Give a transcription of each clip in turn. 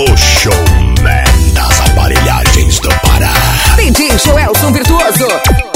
O showman das aparelhagens do Pará. DJ Joelson Virtuoso.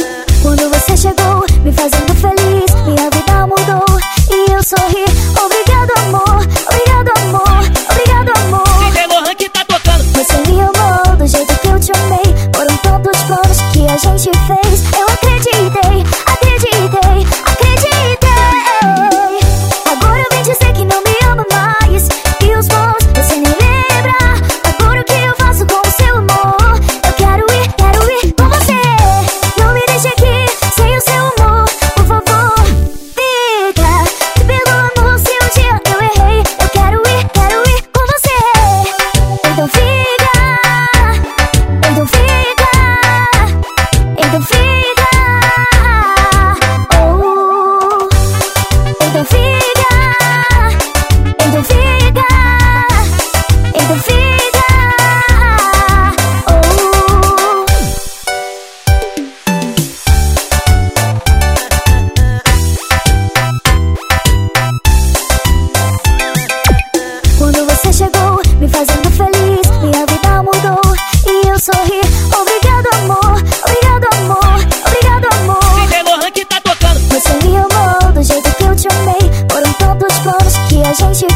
上学